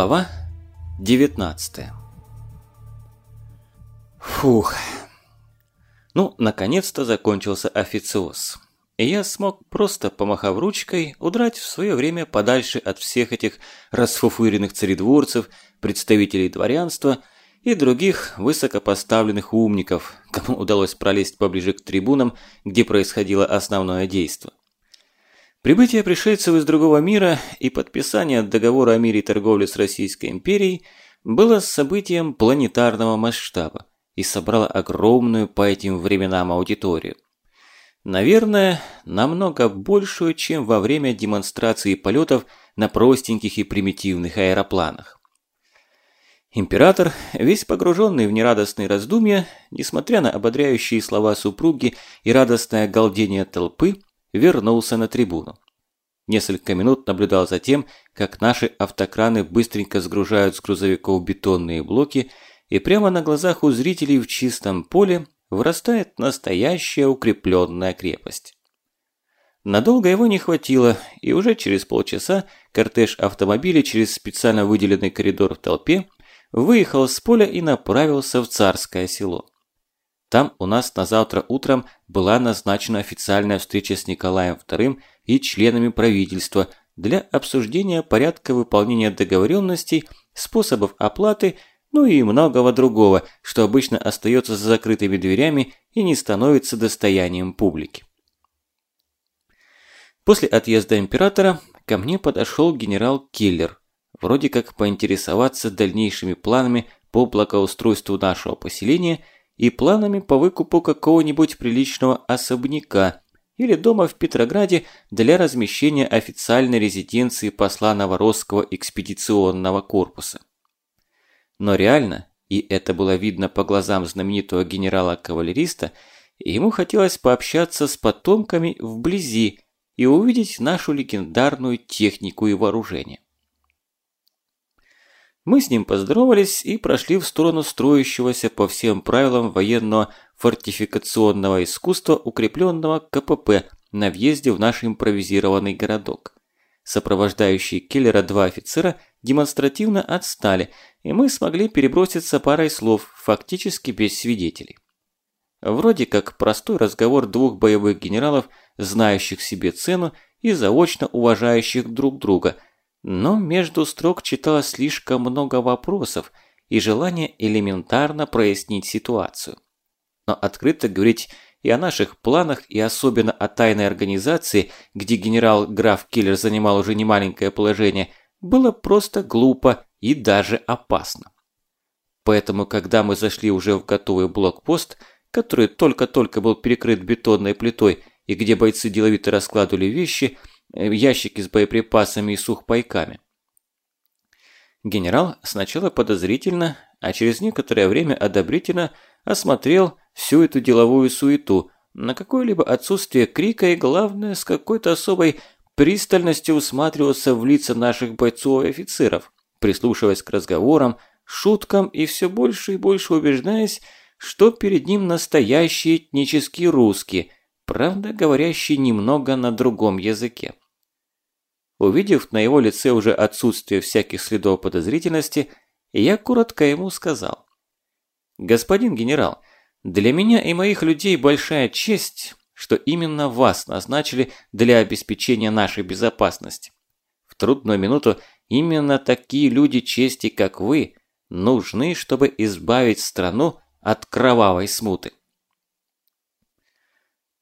Глава 19 Фух. Ну, наконец-то закончился официоз. И я смог, просто помахав ручкой, удрать в свое время подальше от всех этих расфуфыренных царедворцев, представителей дворянства и других высокопоставленных умников, кому удалось пролезть поближе к трибунам, где происходило основное действие. Прибытие пришельцев из другого мира и подписание договора о мире и торговле с Российской империей было событием планетарного масштаба и собрало огромную по этим временам аудиторию. Наверное, намного большую, чем во время демонстрации полетов на простеньких и примитивных аэропланах. Император, весь погруженный в нерадостные раздумья, несмотря на ободряющие слова супруги и радостное галдение толпы, вернулся на трибуну. Несколько минут наблюдал за тем, как наши автокраны быстренько сгружают с грузовиков бетонные блоки, и прямо на глазах у зрителей в чистом поле вырастает настоящая укрепленная крепость. Надолго его не хватило, и уже через полчаса кортеж автомобилей через специально выделенный коридор в толпе выехал с поля и направился в Царское село. Там у нас на завтра утром была назначена официальная встреча с Николаем II и членами правительства для обсуждения порядка выполнения договоренностей, способов оплаты, ну и многого другого, что обычно остается за закрытыми дверями и не становится достоянием публики. После отъезда императора ко мне подошел генерал Киллер, вроде как поинтересоваться дальнейшими планами по благоустройству нашего поселения – и планами по выкупу какого-нибудь приличного особняка или дома в Петрограде для размещения официальной резиденции посла Новоросского экспедиционного корпуса. Но реально, и это было видно по глазам знаменитого генерала-кавалериста, ему хотелось пообщаться с потомками вблизи и увидеть нашу легендарную технику и вооружение. Мы с ним поздоровались и прошли в сторону строящегося по всем правилам военного фортификационного искусства укрепленного КПП на въезде в наш импровизированный городок. Сопровождающие киллера два офицера демонстративно отстали, и мы смогли переброситься парой слов, фактически без свидетелей. Вроде как простой разговор двух боевых генералов, знающих себе цену и заочно уважающих друг друга – но между строк читалось слишком много вопросов и желание элементарно прояснить ситуацию. Но открыто говорить и о наших планах, и особенно о тайной организации, где генерал-граф Киллер занимал уже немаленькое положение, было просто глупо и даже опасно. Поэтому, когда мы зашли уже в готовый блокпост, который только-только был перекрыт бетонной плитой и где бойцы деловито раскладывали вещи – ящики с боеприпасами и сухпайками. Генерал сначала подозрительно, а через некоторое время одобрительно осмотрел всю эту деловую суету, на какое-либо отсутствие крика и, главное, с какой-то особой пристальностью усматривался в лица наших бойцов и офицеров, прислушиваясь к разговорам, шуткам и все больше и больше убеждаясь, что перед ним настоящий этнический русский, правда говорящий немного на другом языке. Увидев на его лице уже отсутствие всяких следов подозрительности, я коротко ему сказал. «Господин генерал, для меня и моих людей большая честь, что именно вас назначили для обеспечения нашей безопасности. В трудную минуту именно такие люди чести, как вы, нужны, чтобы избавить страну от кровавой смуты».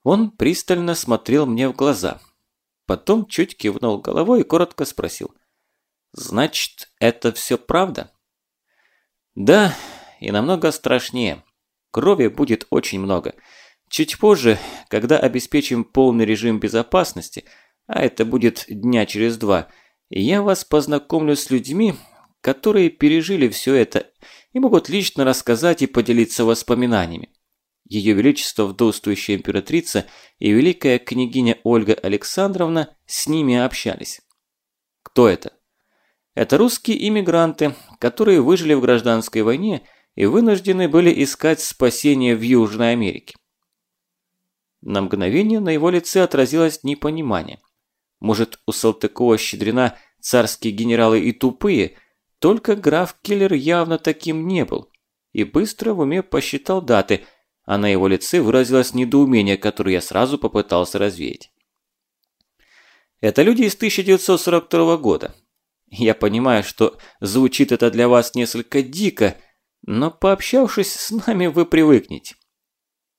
Он пристально смотрел мне в глаза – Потом чуть кивнул головой и коротко спросил. «Значит, это все правда?» «Да, и намного страшнее. Крови будет очень много. Чуть позже, когда обеспечим полный режим безопасности, а это будет дня через два, я вас познакомлю с людьми, которые пережили все это и могут лично рассказать и поделиться воспоминаниями. Ее Величество вдовствующая императрица и великая княгиня Ольга Александровна с ними общались. Кто это? Это русские иммигранты, которые выжили в гражданской войне и вынуждены были искать спасение в Южной Америке. На мгновение на его лице отразилось непонимание. Может, у Салтыкова-Щедрина царские генералы и тупые, Только граф Киллер явно таким не был. И быстро в уме посчитал даты, а на его лице выразилось недоумение, которое я сразу попытался развеять. Это люди из 1942 года. Я понимаю, что звучит это для вас несколько дико, но пообщавшись с нами, вы привыкнете.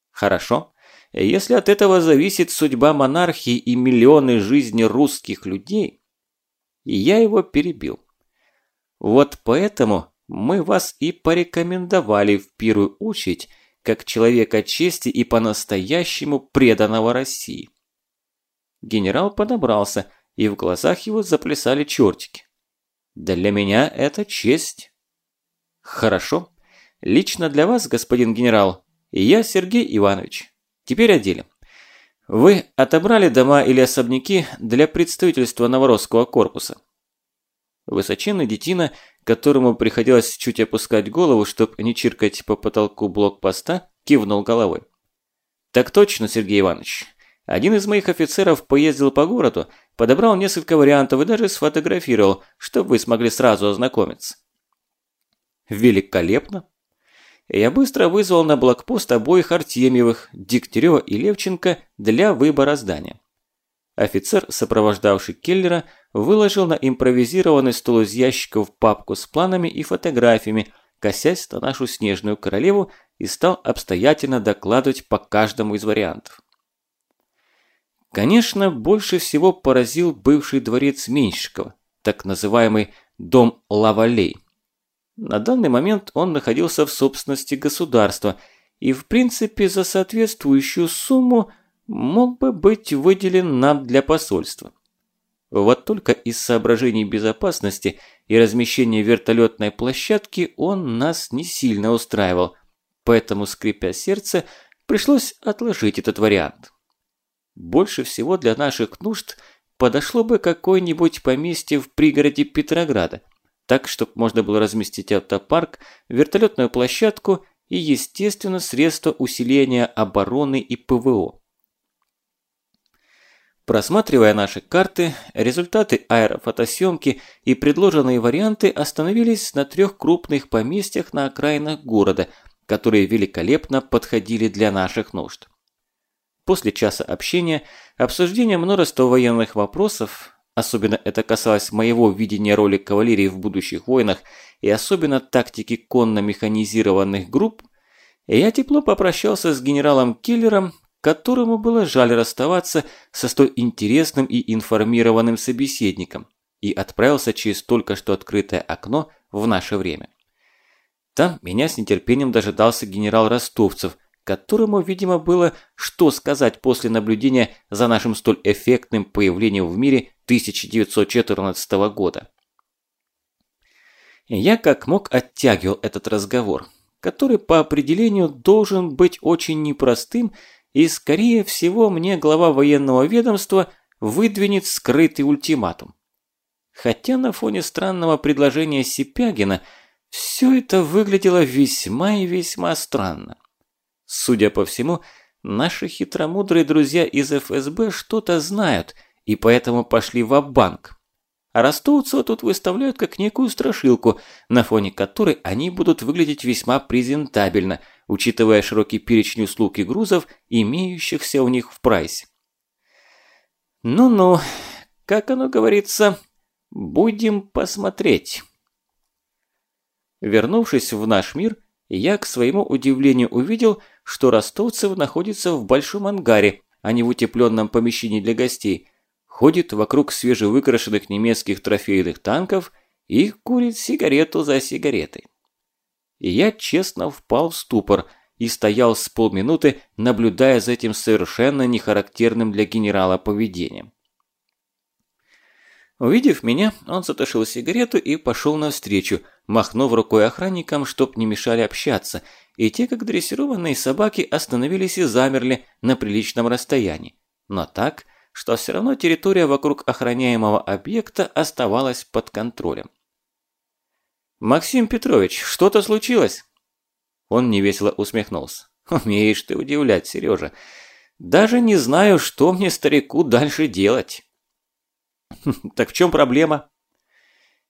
Хорошо. Если от этого зависит судьба монархии и миллионы жизней русских людей, я его перебил. Вот поэтому мы вас и порекомендовали в первую очередь как человека чести и по-настоящему преданного России. Генерал подобрался, и в глазах его заплясали чертики. Для меня это честь. Хорошо. Лично для вас, господин генерал, и я Сергей Иванович. Теперь о деле. Вы отобрали дома или особняки для представительства Новоросского корпуса. Высоченный детина, которому приходилось чуть опускать голову, чтобы не чиркать по потолку блокпоста, кивнул головой. Так точно, Сергей Иванович. Один из моих офицеров поездил по городу, подобрал несколько вариантов и даже сфотографировал, чтобы вы смогли сразу ознакомиться. Великолепно. Я быстро вызвал на блокпост обоих Артемьевых, Дегтярева и Левченко для выбора здания. Офицер, сопровождавший Келлера, выложил на импровизированный стол из ящиков папку с планами и фотографиями, косясь на нашу снежную королеву и стал обстоятельно докладывать по каждому из вариантов. Конечно, больше всего поразил бывший дворец Меньшикова, так называемый «дом Лавалей». На данный момент он находился в собственности государства и, в принципе, за соответствующую сумму мог бы быть выделен нам для посольства. Вот только из соображений безопасности и размещения вертолетной площадки он нас не сильно устраивал, поэтому, скрипя сердце, пришлось отложить этот вариант. Больше всего для наших нужд подошло бы какое-нибудь поместье в пригороде Петрограда, так, чтобы можно было разместить автопарк, вертолетную площадку и, естественно, средства усиления обороны и ПВО. Просматривая наши карты, результаты аэрофотосъемки и предложенные варианты остановились на трех крупных поместьях на окраинах города, которые великолепно подходили для наших нужд. После часа общения, обсуждения множества военных вопросов, особенно это касалось моего видения роли кавалерии в будущих войнах и особенно тактики конно-механизированных групп, я тепло попрощался с генералом Киллером, которому было жаль расставаться со столь интересным и информированным собеседником, и отправился через только что открытое окно в наше время. Там меня с нетерпением дожидался генерал Ростовцев – которому, видимо, было что сказать после наблюдения за нашим столь эффектным появлением в мире 1914 года. Я как мог оттягивал этот разговор, который по определению должен быть очень непростым, и, скорее всего, мне глава военного ведомства выдвинет скрытый ультиматум. Хотя на фоне странного предложения Сипягина все это выглядело весьма и весьма странно. Судя по всему, наши хитромудрые друзья из ФСБ что-то знают и поэтому пошли в банк А тут выставляют как некую страшилку, на фоне которой они будут выглядеть весьма презентабельно, учитывая широкий перечень услуг и грузов, имеющихся у них в прайсе. Ну-ну, как оно говорится, будем посмотреть. Вернувшись в наш мир, я к своему удивлению увидел, что Ростовцев находится в большом ангаре, а не в утепленном помещении для гостей, ходит вокруг свежевыкрашенных немецких трофейных танков и курит сигарету за сигаретой. И я честно впал в ступор и стоял с полминуты, наблюдая за этим совершенно нехарактерным для генерала поведением. Увидев меня, он затушил сигарету и пошел навстречу, махнув рукой охранникам, чтоб не мешали общаться, и те, как дрессированные собаки, остановились и замерли на приличном расстоянии. Но так, что все равно территория вокруг охраняемого объекта оставалась под контролем. «Максим Петрович, что-то случилось?» Он невесело усмехнулся. «Умеешь ты удивлять, Сережа. Даже не знаю, что мне, старику, дальше делать». «Так в чем проблема?»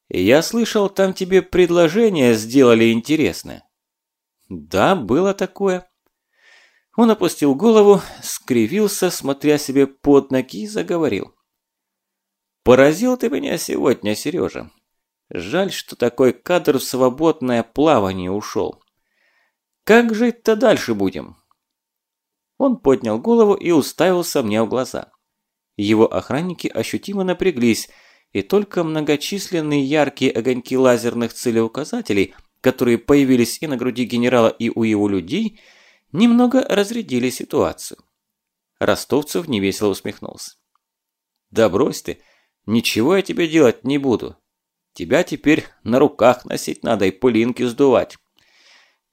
Я слышал, там тебе предложение сделали интересное. Да, было такое. Он опустил голову, скривился, смотря себе под ноги и заговорил. Поразил ты меня сегодня, Сережа. Жаль, что такой кадр в свободное плавание ушел. Как жить-то дальше будем? Он поднял голову и уставился мне в глаза. Его охранники ощутимо напряглись, и только многочисленные яркие огоньки лазерных целеуказателей, которые появились и на груди генерала, и у его людей, немного разрядили ситуацию. Ростовцев невесело усмехнулся. «Да брось ты, ничего я тебе делать не буду. Тебя теперь на руках носить надо и пылинки сдувать.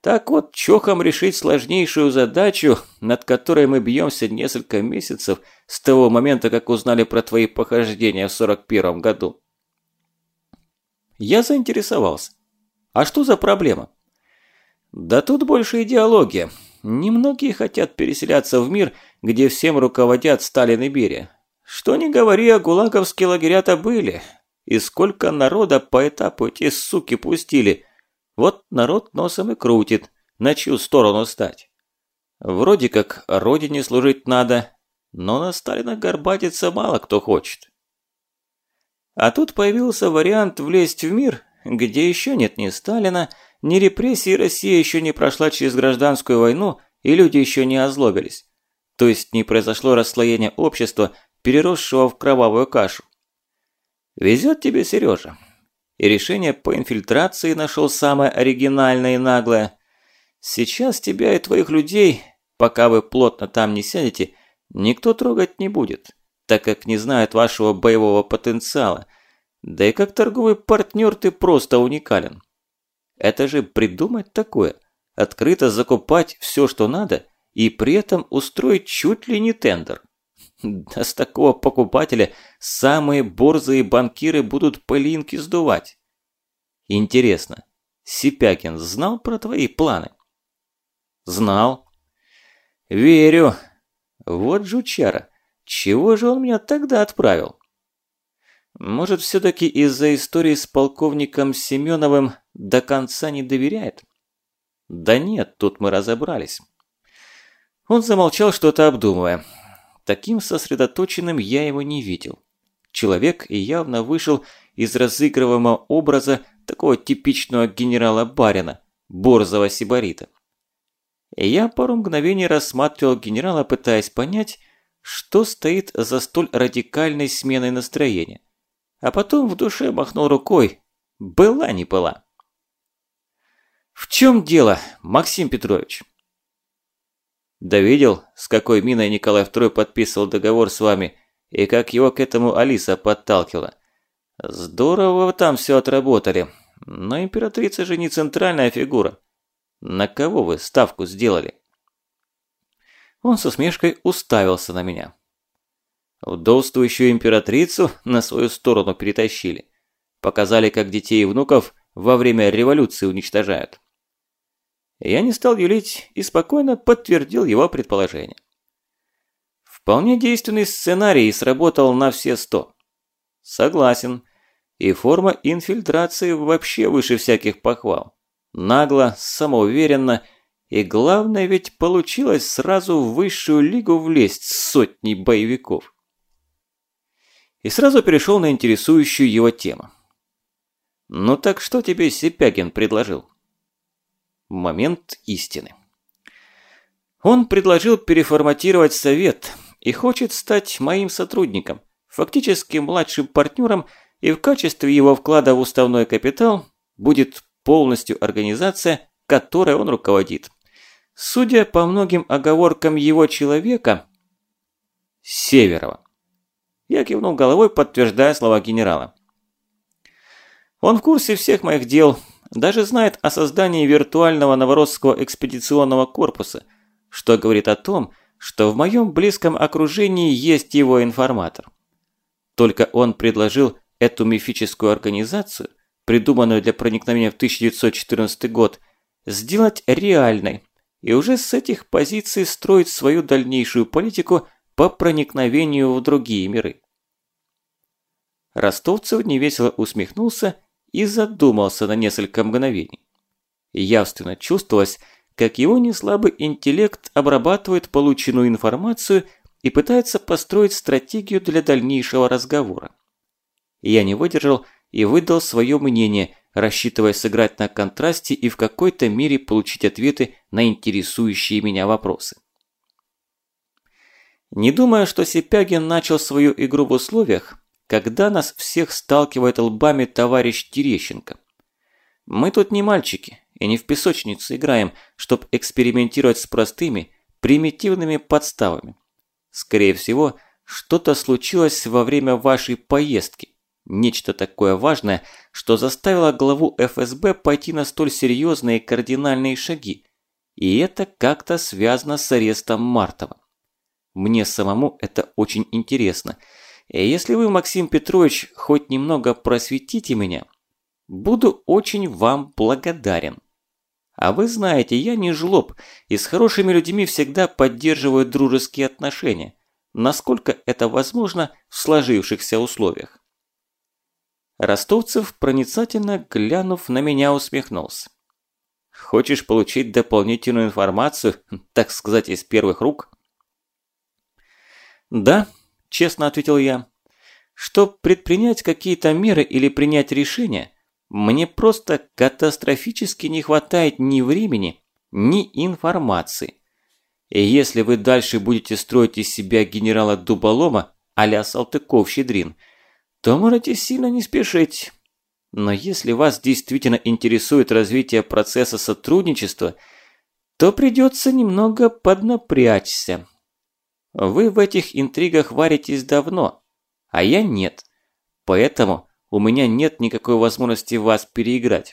Так вот, чохом решить сложнейшую задачу, над которой мы бьемся несколько месяцев с того момента, как узнали про твои похождения в 41 году. Я заинтересовался. А что за проблема? Да тут больше идеология. Немногие хотят переселяться в мир, где всем руководят Сталин и Берия. Что ни говори, а гулаговские лагеря-то были. И сколько народа по этапу эти суки пустили – вот народ носом и крутит, на чью сторону стать. Вроде как родине служить надо, но на Сталина горбатиться мало кто хочет. А тут появился вариант влезть в мир, где еще нет ни Сталина, ни репрессий, Россия еще не прошла через гражданскую войну, и люди еще не озлобились. То есть не произошло расслоение общества, переросшего в кровавую кашу. Везет тебе, Сережа и решение по инфильтрации нашел самое оригинальное и наглое. Сейчас тебя и твоих людей, пока вы плотно там не сядете, никто трогать не будет, так как не знает вашего боевого потенциала. Да и как торговый партнер ты просто уникален. Это же придумать такое, открыто закупать все, что надо, и при этом устроить чуть ли не тендер. Да с такого покупателя самые борзые банкиры будут пылинки сдувать. Интересно, Сипякин знал про твои планы? Знал. Верю. Вот жучара. Чего же он меня тогда отправил? Может, все-таки из-за истории с полковником Семеновым до конца не доверяет? Да нет, тут мы разобрались. Он замолчал, что-то обдумывая. Таким сосредоточенным я его не видел. Человек явно вышел из разыгрываемого образа такого типичного генерала Барина, борзого сибарита. Я пару мгновений рассматривал генерала, пытаясь понять, что стоит за столь радикальной сменой настроения. А потом в душе махнул рукой. Была не была. «В чем дело, Максим Петрович?» Да видел, с какой миной Николай II подписывал договор с вами и как его к этому Алиса подталкивала. Здорово вы там все отработали, но императрица же не центральная фигура. На кого вы ставку сделали? Он со смешкой уставился на меня. Вдовствующую императрицу на свою сторону перетащили. Показали, как детей и внуков во время революции уничтожают. Я не стал юлить и спокойно подтвердил его предположение. Вполне действенный сценарий сработал на все сто. Согласен. И форма инфильтрации вообще выше всяких похвал. Нагло, самоуверенно и главное ведь получилось сразу в высшую лигу влезть с сотней боевиков. И сразу перешел на интересующую его тему. «Ну так что тебе Сипягин предложил?» Момент истины. Он предложил переформатировать совет и хочет стать моим сотрудником, фактически младшим партнером, и в качестве его вклада в уставной капитал будет полностью организация, которой он руководит. Судя по многим оговоркам его человека, Северова. Я кивнул головой, подтверждая слова генерала. Он в курсе всех моих дел, даже знает о создании виртуального Новоросского экспедиционного корпуса, что говорит о том, что в моем близком окружении есть его информатор. Только он предложил эту мифическую организацию, придуманную для проникновения в 1914 год, сделать реальной и уже с этих позиций строить свою дальнейшую политику по проникновению в другие миры. Ростовцев невесело усмехнулся и задумался на несколько мгновений. Явственно чувствовалось, как его неслабый интеллект обрабатывает полученную информацию и пытается построить стратегию для дальнейшего разговора. Я не выдержал и выдал свое мнение, рассчитывая сыграть на контрасте и в какой-то мере получить ответы на интересующие меня вопросы. Не думая, что Сипягин начал свою игру в условиях, когда нас всех сталкивает лбами товарищ Терещенко. Мы тут не мальчики и не в песочнице играем, чтобы экспериментировать с простыми, примитивными подставами. Скорее всего, что-то случилось во время вашей поездки, Нечто такое важное, что заставило главу ФСБ пойти на столь серьезные кардинальные шаги. И это как-то связано с арестом Мартова. Мне самому это очень интересно. И если вы, Максим Петрович, хоть немного просветите меня, буду очень вам благодарен. А вы знаете, я не жлоб, и с хорошими людьми всегда поддерживаю дружеские отношения, насколько это возможно в сложившихся условиях. Ростовцев, проницательно глянув на меня, усмехнулся. «Хочешь получить дополнительную информацию, так сказать, из первых рук?» «Да», – честно ответил я. «Чтоб предпринять какие-то меры или принять решение, мне просто катастрофически не хватает ни времени, ни информации. И если вы дальше будете строить из себя генерала Дуболома а-ля Салтыков-Щедрин – то можете сильно не спешить. Но если вас действительно интересует развитие процесса сотрудничества, то придется немного поднапрячься. Вы в этих интригах варитесь давно, а я нет. Поэтому у меня нет никакой возможности вас переиграть.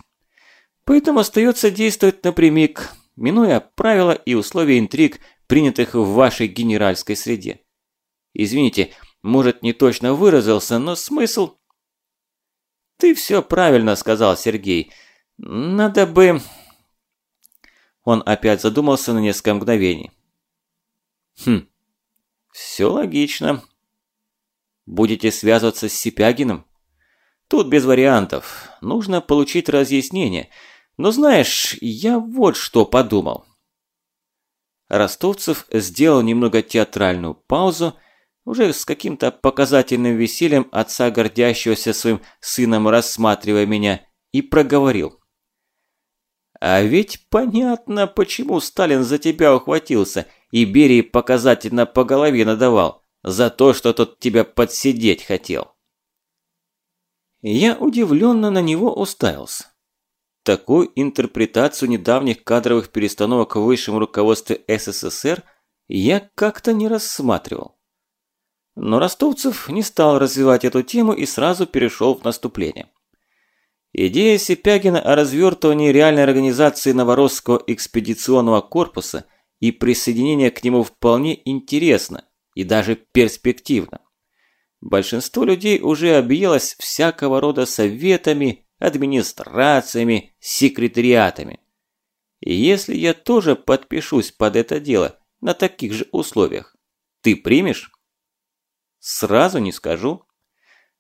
Поэтому остается действовать напрямик, минуя правила и условия интриг, принятых в вашей генеральской среде. Извините, может, не точно выразился, но смысл... Ты все правильно сказал, Сергей. Надо бы... Он опять задумался на несколько мгновений. Хм, все логично. Будете связываться с Сипягиным? Тут без вариантов. Нужно получить разъяснение. Но знаешь, я вот что подумал. Ростовцев сделал немного театральную паузу, уже с каким-то показательным весельем отца, гордящегося своим сыном, рассматривая меня, и проговорил. «А ведь понятно, почему Сталин за тебя ухватился и Берии показательно по голове надавал, за то, что тот тебя подсидеть хотел». Я удивленно на него уставился. Такую интерпретацию недавних кадровых перестановок в высшем руководстве СССР я как-то не рассматривал. Но Ростовцев не стал развивать эту тему и сразу перешел в наступление. Идея Сипягина о развертывании реальной организации Новоросского экспедиционного корпуса и присоединения к нему вполне интересна и даже перспективна. Большинство людей уже объелось всякого рода советами, администрациями, секретариатами. И если я тоже подпишусь под это дело на таких же условиях, ты примешь? Сразу не скажу.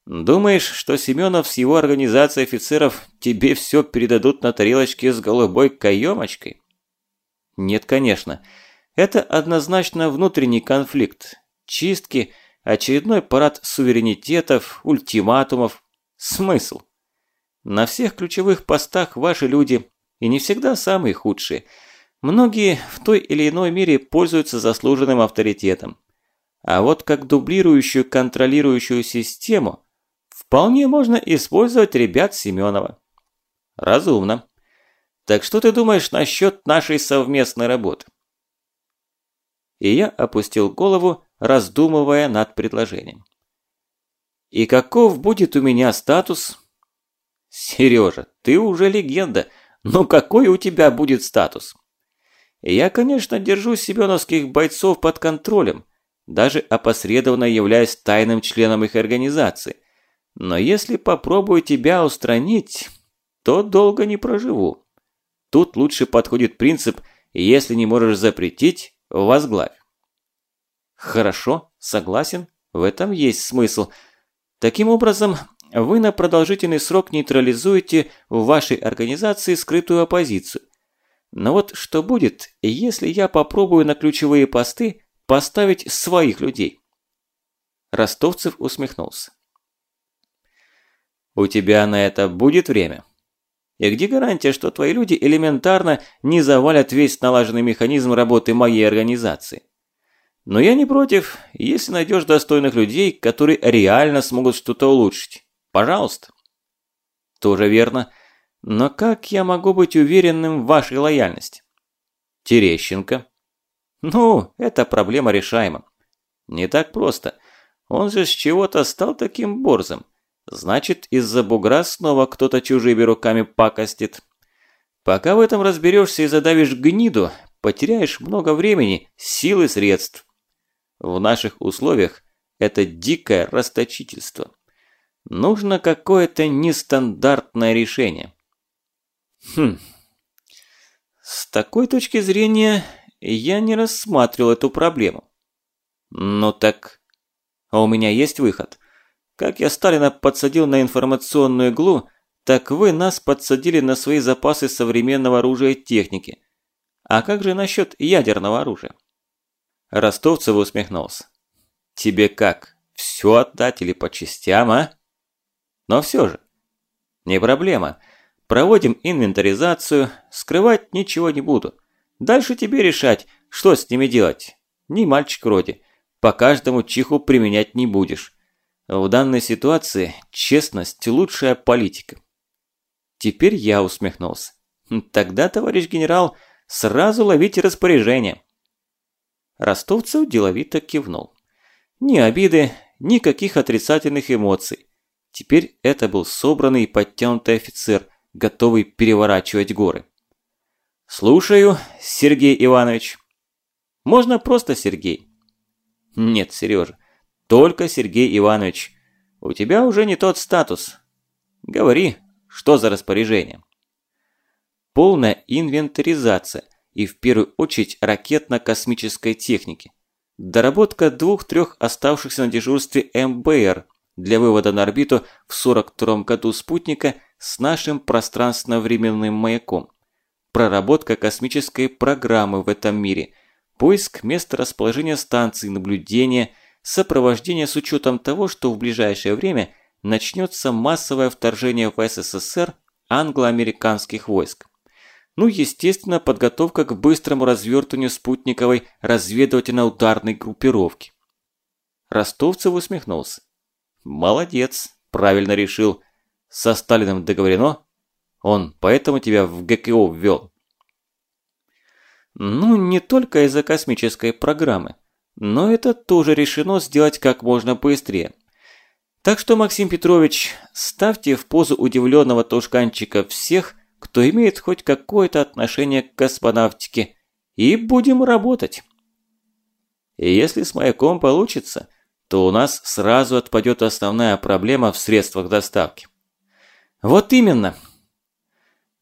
Думаешь, что Семенов с его организацией офицеров тебе все передадут на тарелочке с голубой каемочкой? Нет, конечно. Это однозначно внутренний конфликт. Чистки, очередной парад суверенитетов, ультиматумов. Смысл? На всех ключевых постах ваши люди, и не всегда самые худшие. Многие в той или иной мере пользуются заслуженным авторитетом. А вот как дублирующую контролирующую систему вполне можно использовать ребят Семенова. Разумно. Так что ты думаешь насчет нашей совместной работы? И я опустил голову, раздумывая над предложением. И каков будет у меня статус? Сережа, ты уже легенда. Но какой у тебя будет статус? Я, конечно, держу семеновских бойцов под контролем, даже опосредованно являясь тайным членом их организации. Но если попробую тебя устранить, то долго не проживу. Тут лучше подходит принцип «если не можешь запретить, возглавь». Хорошо, согласен, в этом есть смысл. Таким образом, вы на продолжительный срок нейтрализуете в вашей организации скрытую оппозицию. Но вот что будет, если я попробую на ключевые посты поставить своих людей? Ростовцев усмехнулся. У тебя на это будет время? И где гарантия, что твои люди элементарно не завалят весь налаженный механизм работы моей организации? Но я не против, если найдешь достойных людей, которые реально смогут что-то улучшить. Пожалуйста. Тоже верно. Но как я могу быть уверенным в вашей лояльности? Терещенко. Ну, эта проблема решаема. Не так просто. Он же с чего-то стал таким борзым. Значит, из-за бугра снова кто-то чужими руками пакостит. Пока в этом разберешься и задавишь гниду, потеряешь много времени, сил и средств. В наших условиях это дикое расточительство. Нужно какое-то нестандартное решение. Хм. С такой точки зрения я не рассматривал эту проблему. Ну так, а у меня есть выход. Как я Сталина подсадил на информационную иглу, так вы нас подсадили на свои запасы современного оружия и техники. А как же насчет ядерного оружия? Ростовцев усмехнулся. Тебе как, все отдать или по частям, а? Но все же. Не проблема. Проводим инвентаризацию, скрывать ничего не буду. Дальше тебе решать, что с ними делать. Не мальчик вроде. По каждому чиху применять не будешь. В данной ситуации честность – лучшая политика. Теперь я усмехнулся. Тогда, товарищ генерал, сразу ловите распоряжение. Ростовцев деловито кивнул. Ни обиды, никаких отрицательных эмоций. Теперь это был собранный и подтянутый офицер, готовый переворачивать горы. «Слушаю, Сергей Иванович». «Можно просто Сергей?» «Нет, Сережа, только Сергей Иванович. У тебя уже не тот статус. Говори, что за распоряжение?» Полная инвентаризация и в первую очередь ракетно-космической техники. Доработка двух-трех оставшихся на дежурстве МБР для вывода на орбиту в 42 году спутника с нашим пространственно-временным маяком. Проработка космической программы в этом мире. Поиск места расположения станций наблюдения, сопровождение с учетом того, что в ближайшее время начнется массовое вторжение в СССР англо-американских войск. Ну, естественно, подготовка к быстрому развертыванию спутниковой разведывательно-ударной группировки. Ростовцев усмехнулся. Молодец, правильно решил. Со Сталиным договорено? Он поэтому тебя в ГКО ввел. Ну, не только из-за космической программы, но это тоже решено сделать как можно быстрее. Так что, Максим Петрович, ставьте в позу удивленного тушканчика всех, кто имеет хоть какое-то отношение к космонавтике, и будем работать. И если с маяком получится, то у нас сразу отпадет основная проблема в средствах доставки. Вот именно.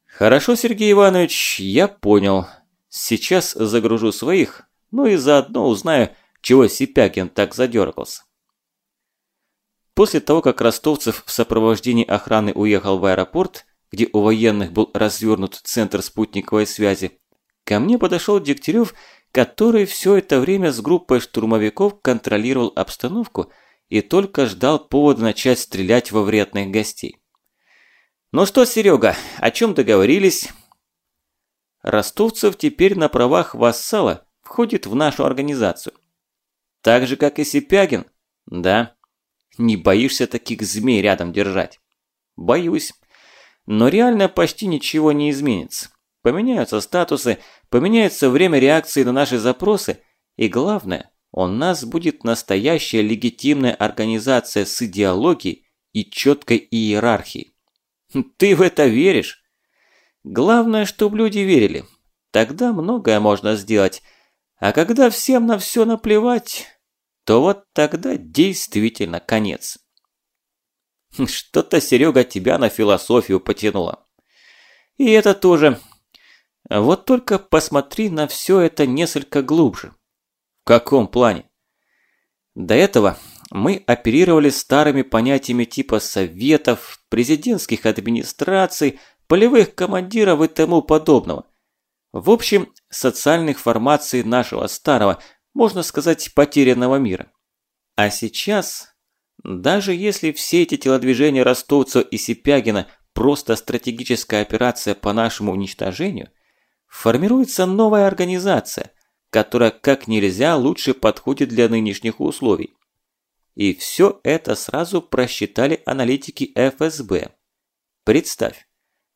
Хорошо, Сергей Иванович, я понял. Сейчас загружу своих, ну и заодно узнаю, чего Сипякин так задергался. После того, как Ростовцев в сопровождении охраны уехал в аэропорт, где у военных был развернут центр спутниковой связи, ко мне подошел Дегтярев, который все это время с группой штурмовиков контролировал обстановку и только ждал повода начать стрелять во вредных гостей. «Ну что, Серега, о чем договорились?» Ростовцев теперь на правах вассала входит в нашу организацию. Так же, как и Сипягин? Да. Не боишься таких змей рядом держать? Боюсь. Но реально почти ничего не изменится. Поменяются статусы, поменяется время реакции на наши запросы, и главное, у нас будет настоящая легитимная организация с идеологией и четкой иерархией. Ты в это веришь? Главное, чтобы люди верили. Тогда многое можно сделать. А когда всем на все наплевать, то вот тогда действительно конец. Что-то, Серега, тебя на философию потянуло. И это тоже. Вот только посмотри на все это несколько глубже. В каком плане? До этого мы оперировали старыми понятиями типа советов, президентских администраций, полевых командиров и тому подобного. В общем, социальных формаций нашего старого, можно сказать, потерянного мира. А сейчас, даже если все эти телодвижения Ростовцева и Сипягина просто стратегическая операция по нашему уничтожению, формируется новая организация, которая как нельзя лучше подходит для нынешних условий. И все это сразу просчитали аналитики ФСБ. Представь,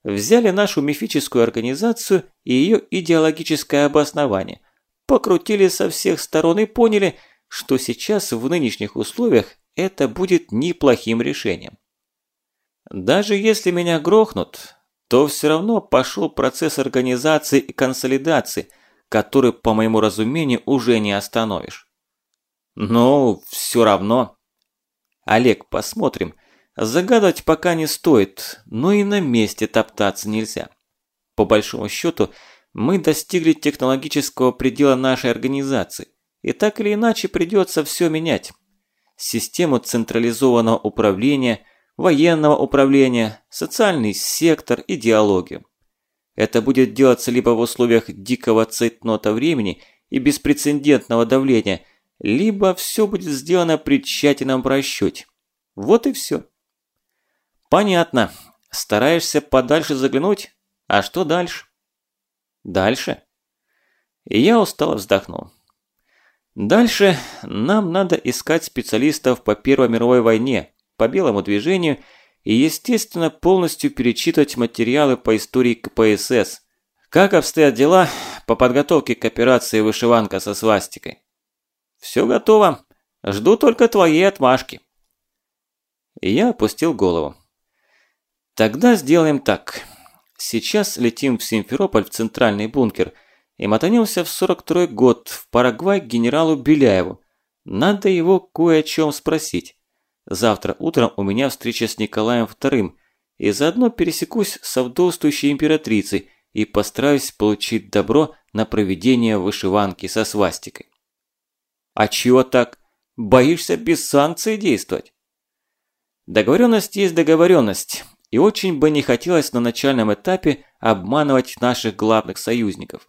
взяли нашу мифическую организацию и ее идеологическое обоснование, покрутили со всех сторон и поняли, что сейчас в нынешних условиях это будет неплохим решением. Даже если меня грохнут, то все равно пошел процесс организации и консолидации, который, по моему разумению, уже не остановишь. Но все равно. Олег, посмотрим. Загадывать пока не стоит, но и на месте топтаться нельзя. По большому счету, мы достигли технологического предела нашей организации, и так или иначе придется все менять. Систему централизованного управления – военного управления, социальный сектор, идеологию. Это будет делаться либо в условиях дикого цейтнота времени и беспрецедентного давления, либо все будет сделано при тщательном просчете. Вот и все. Понятно. Стараешься подальше заглянуть? А что дальше? Дальше? И я устало вздохнул. Дальше нам надо искать специалистов по Первой мировой войне, по белому движению и, естественно, полностью перечитывать материалы по истории КПСС. Как обстоят дела по подготовке к операции «Вышиванка со свастикой»? Все готово. Жду только твоей отмашки. И я опустил голову. Тогда сделаем так. Сейчас летим в Симферополь в центральный бункер и мотанемся в 42 год в Парагвай к генералу Беляеву. Надо его кое о чем спросить. Завтра утром у меня встреча с Николаем II, и заодно пересекусь с вдовствующей императрицей и постараюсь получить добро на проведение вышиванки со свастикой. А чего так? Боишься без санкций действовать? Договоренность есть договоренность, и очень бы не хотелось на начальном этапе обманывать наших главных союзников.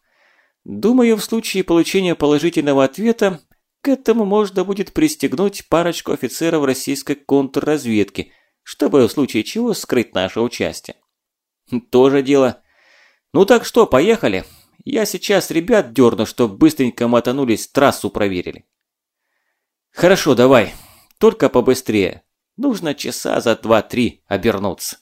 Думаю, в случае получения положительного ответа к этому можно будет пристегнуть парочку офицеров российской контрразведки, чтобы в случае чего скрыть наше участие. Тоже дело. Ну так что, поехали? Я сейчас ребят дерну, чтоб быстренько мотанулись, трассу проверили. Хорошо, давай. Только побыстрее. Нужно часа за два-три обернуться.